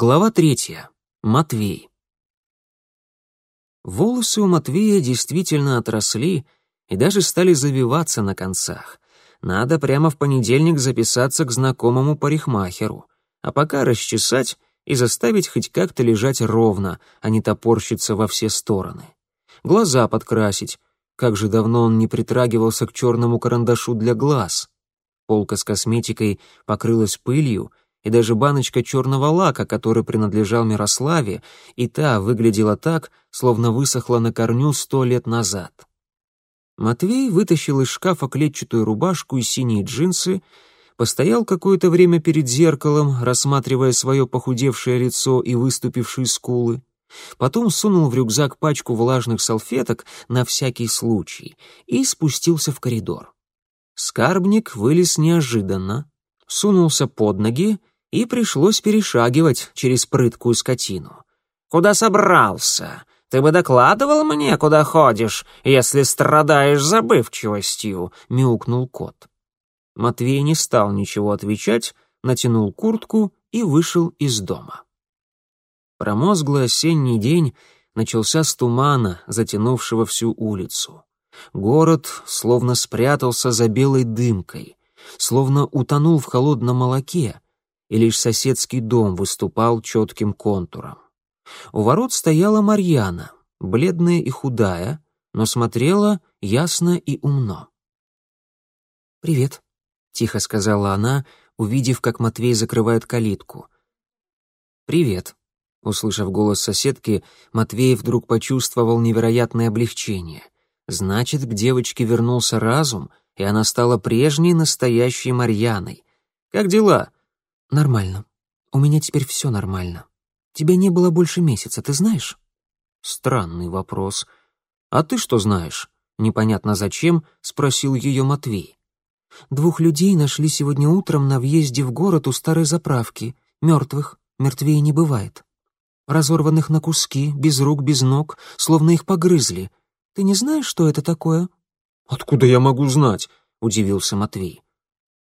Глава третья. Матвей. Волосы у Матвея действительно отросли и даже стали завиваться на концах. Надо прямо в понедельник записаться к знакомому парикмахеру, а пока расчесать и заставить хоть как-то лежать ровно, а не топорщиться во все стороны. Глаза подкрасить. Как же давно он не притрагивался к черному карандашу для глаз. Полка с косметикой покрылась пылью — и даже баночка черного лака, который принадлежал Мирославе, и та выглядела так, словно высохла на корню сто лет назад. Матвей вытащил из шкафа клетчатую рубашку и синие джинсы, постоял какое-то время перед зеркалом, рассматривая свое похудевшее лицо и выступившие скулы, потом сунул в рюкзак пачку влажных салфеток на всякий случай и спустился в коридор. Скарбник вылез неожиданно, сунулся под ноги и пришлось перешагивать через прыткую скотину. «Куда собрался? Ты бы докладывал мне, куда ходишь, если страдаешь забывчивостью», — мяукнул кот. Матвей не стал ничего отвечать, натянул куртку и вышел из дома. Промозглый осенний день начался с тумана, затянувшего всю улицу. Город словно спрятался за белой дымкой, словно утонул в холодном молоке, и лишь соседский дом выступал четким контуром. У ворот стояла Марьяна, бледная и худая, но смотрела ясно и умно. «Привет», — тихо сказала она, увидев, как Матвей закрывает калитку. «Привет», — услышав голос соседки, Матвей вдруг почувствовал невероятное облегчение. «Значит, к девочке вернулся разум, и она стала прежней настоящей Марьяной. Как дела?» «Нормально. У меня теперь все нормально. Тебя не было больше месяца, ты знаешь?» Странный вопрос. «А ты что знаешь?» Непонятно зачем, спросил ее Матвей. «Двух людей нашли сегодня утром на въезде в город у старой заправки. Мертвых. Мертвее не бывает. Разорванных на куски, без рук, без ног, словно их погрызли. Ты не знаешь, что это такое?» «Откуда я могу знать?» — удивился Матвей.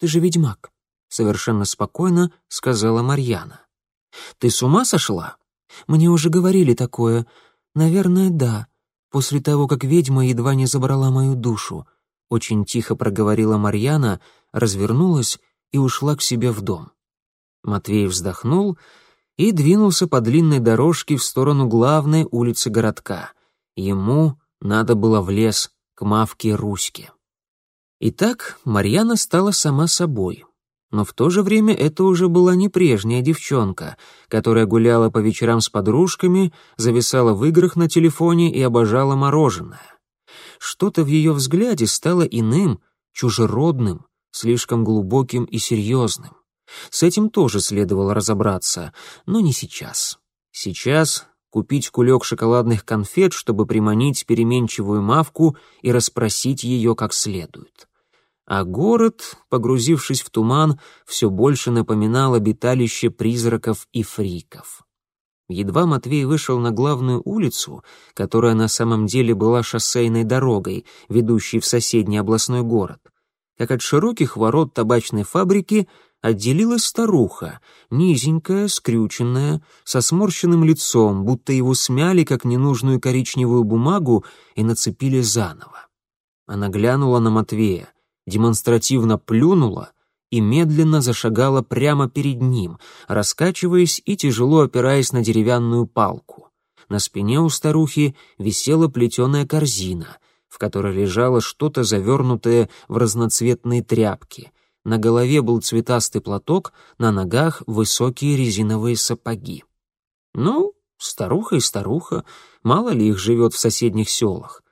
«Ты же ведьмак совершенно спокойно сказала Марьяна. Ты с ума сошла? Мне уже говорили такое. Наверное, да. После того, как ведьма едва не забрала мою душу, очень тихо проговорила Марьяна, развернулась и ушла к себе в дом. Матвей вздохнул и двинулся по длинной дорожке в сторону главной улицы городка. Ему надо было в лес к Мавке Руське. Итак, Марьяна стала сама собой но в то же время это уже была не прежняя девчонка, которая гуляла по вечерам с подружками, зависала в играх на телефоне и обожала мороженое. Что-то в ее взгляде стало иным, чужеродным, слишком глубоким и серьезным. С этим тоже следовало разобраться, но не сейчас. Сейчас купить кулек шоколадных конфет, чтобы приманить переменчивую мавку и расспросить ее как следует а город, погрузившись в туман, все больше напоминал обиталище призраков и фриков. Едва Матвей вышел на главную улицу, которая на самом деле была шоссейной дорогой, ведущей в соседний областной город, как от широких ворот табачной фабрики отделилась старуха, низенькая, скрюченная, со сморщенным лицом, будто его смяли как ненужную коричневую бумагу и нацепили заново. Она глянула на Матвея, демонстративно плюнула и медленно зашагала прямо перед ним, раскачиваясь и тяжело опираясь на деревянную палку. На спине у старухи висела плетеная корзина, в которой лежало что-то завернутое в разноцветные тряпки. На голове был цветастый платок, на ногах высокие резиновые сапоги. Ну, старуха и старуха, мало ли их живет в соседних селах.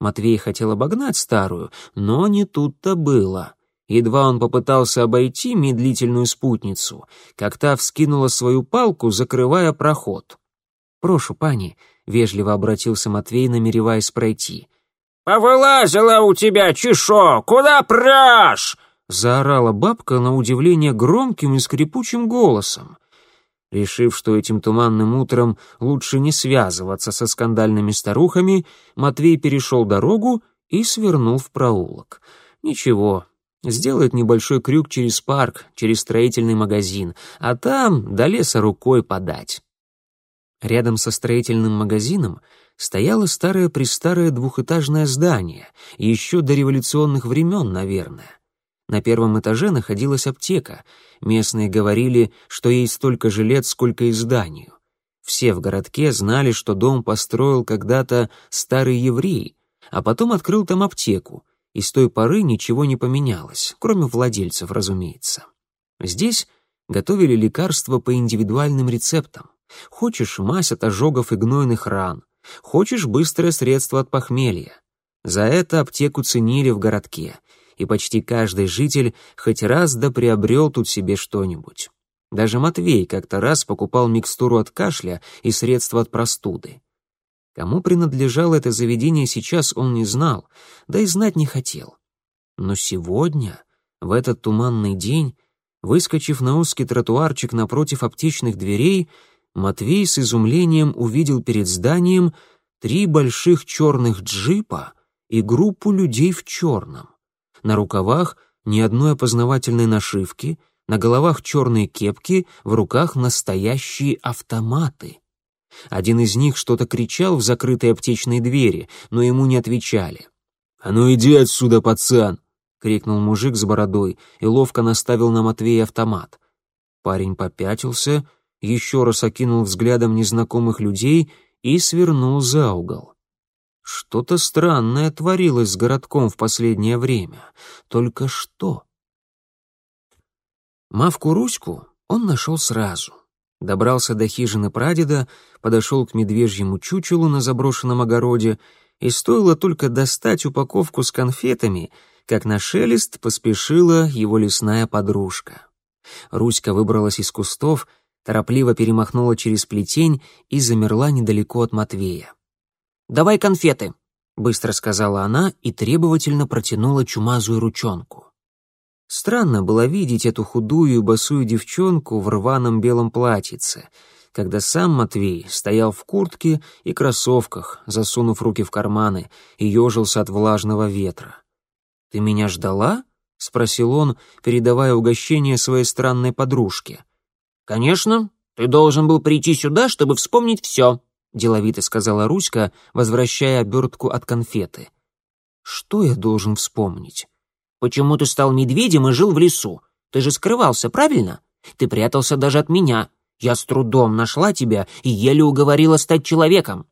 Матвей хотел обогнать старую, но не тут-то было. Едва он попытался обойти медлительную спутницу, как та вскинула свою палку, закрывая проход. «Прошу, пани», — вежливо обратился Матвей, намереваясь пройти. «Повылазила у тебя, чешо! Куда прешь?» — заорала бабка на удивление громким и скрипучим голосом. Решив, что этим туманным утром лучше не связываться со скандальными старухами, Матвей перешел дорогу и свернул в проулок. Ничего, Сделает небольшой крюк через парк, через строительный магазин, а там до леса рукой подать. Рядом со строительным магазином стояло старое-престарое двухэтажное здание, еще до революционных времен, наверное. На первом этаже находилась аптека. Местные говорили, что ей столько же лет, сколько и зданию. Все в городке знали, что дом построил когда-то старый еврей, а потом открыл там аптеку, и с той поры ничего не поменялось, кроме владельцев, разумеется. Здесь готовили лекарства по индивидуальным рецептам. Хочешь мазь от ожогов и гнойных ран, хочешь быстрое средство от похмелья. За это аптеку ценили в городке, и почти каждый житель хоть раз да приобрел тут себе что-нибудь. Даже Матвей как-то раз покупал микстуру от кашля и средства от простуды. Кому принадлежало это заведение сейчас, он не знал, да и знать не хотел. Но сегодня, в этот туманный день, выскочив на узкий тротуарчик напротив аптечных дверей, Матвей с изумлением увидел перед зданием три больших черных джипа и группу людей в черном. На рукавах ни одной опознавательной нашивки, на головах черные кепки, в руках настоящие автоматы. Один из них что-то кричал в закрытой аптечной двери, но ему не отвечали. «А ну иди отсюда, пацан!» — крикнул мужик с бородой и ловко наставил на Матвея автомат. Парень попятился, еще раз окинул взглядом незнакомых людей и свернул за угол. Что-то странное творилось с городком в последнее время. Только что? Мавку Руську он нашел сразу. Добрался до хижины прадеда, подошел к медвежьему чучелу на заброшенном огороде, и стоило только достать упаковку с конфетами, как на шелест поспешила его лесная подружка. Руська выбралась из кустов, торопливо перемахнула через плетень и замерла недалеко от Матвея. «Давай конфеты», — быстро сказала она и требовательно протянула чумазую ручонку. Странно было видеть эту худую босую девчонку в рваном белом платьице, когда сам Матвей стоял в куртке и кроссовках, засунув руки в карманы, и ежился от влажного ветра. «Ты меня ждала?» — спросил он, передавая угощение своей странной подружке. «Конечно, ты должен был прийти сюда, чтобы вспомнить все», — деловито сказала Руська, возвращая обертку от конфеты. «Что я должен вспомнить?» Почему ты стал медведем и жил в лесу? Ты же скрывался, правильно? Ты прятался даже от меня. Я с трудом нашла тебя и еле уговорила стать человеком».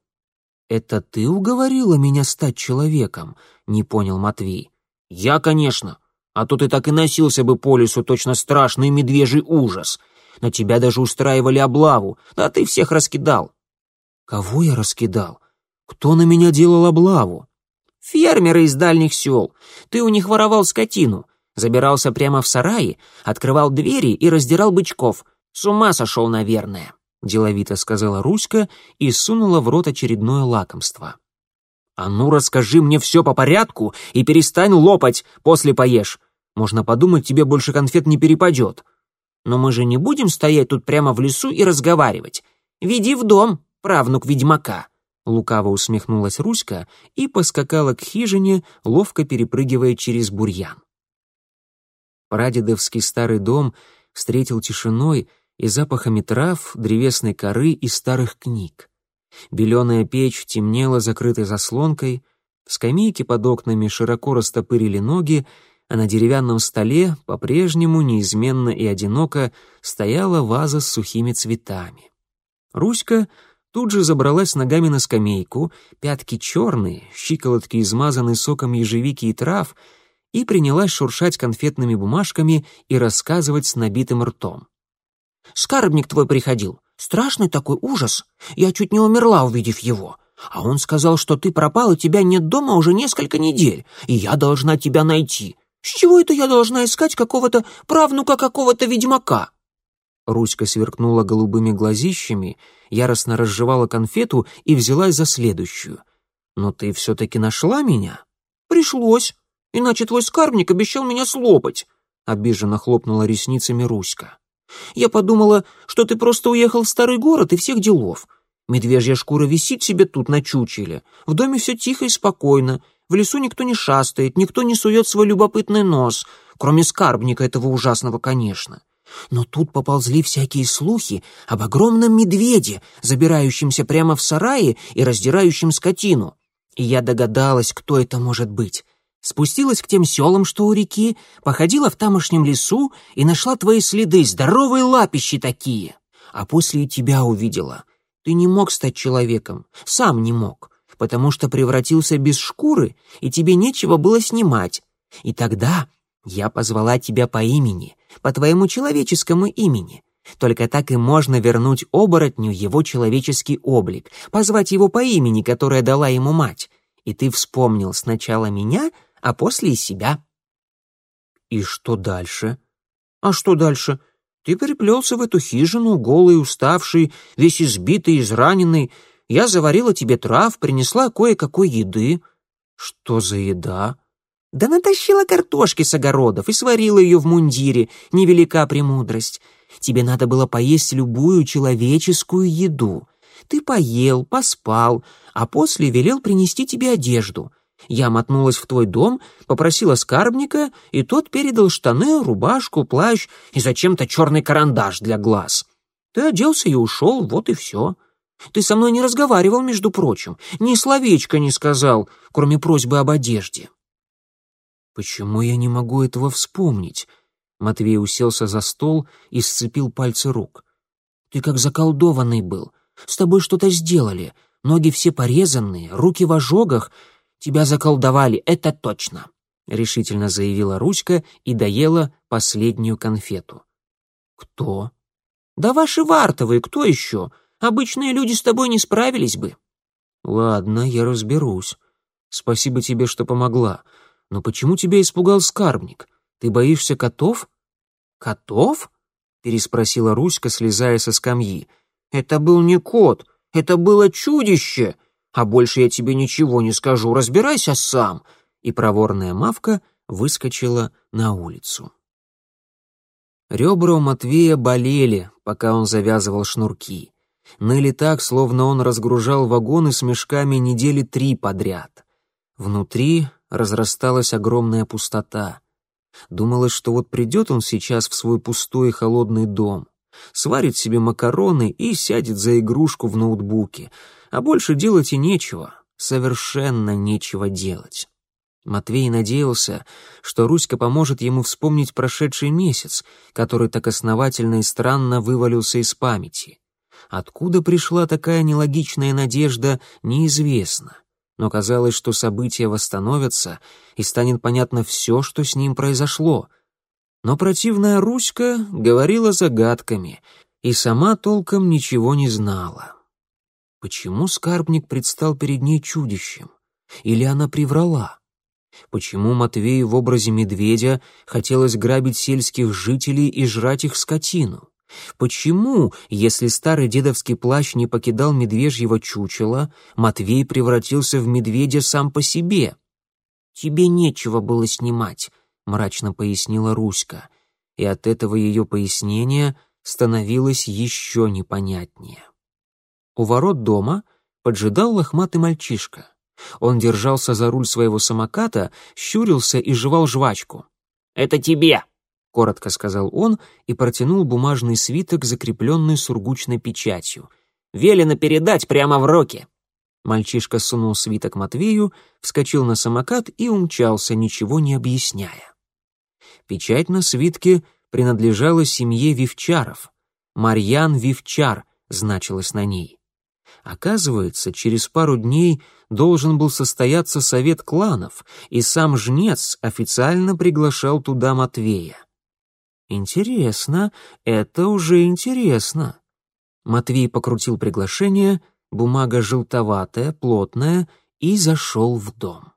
«Это ты уговорила меня стать человеком?» — не понял Матвей. «Я, конечно. А то ты так и носился бы по лесу, точно страшный медвежий ужас. На тебя даже устраивали облаву, а ты всех раскидал». «Кого я раскидал? Кто на меня делал облаву?» Фермеры из дальних сел. Ты у них воровал скотину. Забирался прямо в сараи, открывал двери и раздирал бычков. С ума сошел, наверное», — деловито сказала Руська и сунула в рот очередное лакомство. «А ну, расскажи мне все по порядку и перестань лопать, после поешь. Можно подумать, тебе больше конфет не перепадет. Но мы же не будем стоять тут прямо в лесу и разговаривать. Веди в дом, правнук ведьмака». Лукаво усмехнулась Руська и поскакала к хижине, ловко перепрыгивая через бурьян. Прадедовский старый дом встретил тишиной и запахами трав, древесной коры и старых книг. Беленая печь темнела закрытой заслонкой, скамейки под окнами широко растопырили ноги, а на деревянном столе по-прежнему неизменно и одиноко стояла ваза с сухими цветами. Руська тут же забралась ногами на скамейку, пятки черные, щиколотки измазаны соком ежевики и трав, и принялась шуршать конфетными бумажками и рассказывать с набитым ртом. «Скарбник твой приходил. Страшный такой ужас. Я чуть не умерла, увидев его. А он сказал, что ты пропал, и тебя нет дома уже несколько недель, и я должна тебя найти. С чего это я должна искать какого-то правнука какого-то ведьмака?» Руська сверкнула голубыми глазищами, яростно разжевала конфету и взялась за следующую. «Но ты все-таки нашла меня?» «Пришлось, иначе твой скарбник обещал меня слопать», — обиженно хлопнула ресницами Руська. «Я подумала, что ты просто уехал в старый город и всех делов. Медвежья шкура висит себе тут на чучеле. В доме все тихо и спокойно. В лесу никто не шастает, никто не сует свой любопытный нос, кроме скарбника этого ужасного, конечно. Но тут поползли всякие слухи об огромном медведе, забирающемся прямо в сарае и раздирающем скотину. И я догадалась, кто это может быть. Спустилась к тем селам, что у реки, походила в тамошнем лесу и нашла твои следы, здоровые лапищи такие. А после тебя увидела. Ты не мог стать человеком, сам не мог, потому что превратился без шкуры, и тебе нечего было снимать. И тогда я позвала тебя по имени, по твоему человеческому имени. Только так и можно вернуть оборотню его человеческий облик, позвать его по имени, которое дала ему мать. И ты вспомнил сначала меня, а после и себя. И что дальше? А что дальше? Ты приплелся в эту хижину, голый, уставший, весь избитый, израненный. Я заварила тебе трав, принесла кое-какой еды. Что за еда? Да натащила картошки с огородов и сварила ее в мундире, невелика премудрость. Тебе надо было поесть любую человеческую еду. Ты поел, поспал, а после велел принести тебе одежду. Я мотнулась в твой дом, попросила скарбника, и тот передал штаны, рубашку, плащ и зачем-то черный карандаш для глаз. Ты оделся и ушел, вот и все. Ты со мной не разговаривал, между прочим, ни словечко не сказал, кроме просьбы об одежде. Почему я не могу этого вспомнить? Матвей уселся за стол и сцепил пальцы рук. Ты как заколдованный был. С тобой что-то сделали. Ноги все порезанные, руки в ожогах. Тебя заколдовали, это точно, решительно заявила Руська и доела последнюю конфету. Кто? Да ваши вартовые, кто еще? Обычные люди с тобой не справились бы. Ладно, я разберусь. Спасибо тебе, что помогла. Но почему тебя испугал скарбник? Ты боишься котов? Котов? переспросила Руська, слезая со скамьи. Это был не кот, это было чудище. А больше я тебе ничего не скажу, разбирайся сам. И проворная мавка выскочила на улицу. Ребра у Матвея болели, пока он завязывал шнурки. Ныли так, словно он разгружал вагоны с мешками недели три подряд. Внутри разрасталась огромная пустота. Думалось, что вот придет он сейчас в свой пустой и холодный дом, сварит себе макароны и сядет за игрушку в ноутбуке, а больше делать и нечего, совершенно нечего делать. Матвей надеялся, что Руська поможет ему вспомнить прошедший месяц, который так основательно и странно вывалился из памяти. Откуда пришла такая нелогичная надежда, неизвестно но казалось, что события восстановятся, и станет понятно все, что с ним произошло. Но противная Руська говорила загадками и сама толком ничего не знала. Почему скарбник предстал перед ней чудищем? Или она приврала? Почему Матвею в образе медведя хотелось грабить сельских жителей и жрать их скотину? Почему, если старый дедовский плащ не покидал медвежьего чучела, Матвей превратился в медведя сам по себе? «Тебе нечего было снимать», — мрачно пояснила Руська, и от этого ее пояснения становилось еще непонятнее. У ворот дома поджидал лохматый мальчишка. Он держался за руль своего самоката, щурился и жевал жвачку. «Это тебе!» — коротко сказал он и протянул бумажный свиток, закрепленный сургучной печатью. «Велено передать прямо в руки». Мальчишка сунул свиток Матвею, вскочил на самокат и умчался, ничего не объясняя. Печать на свитке принадлежала семье Вивчаров. Марьян Вивчар значилось на ней. Оказывается, через пару дней должен был состояться совет кланов, и сам жнец официально приглашал туда Матвея. Интересно, это уже интересно. Матвей покрутил приглашение, бумага желтоватая, плотная, и зашел в дом.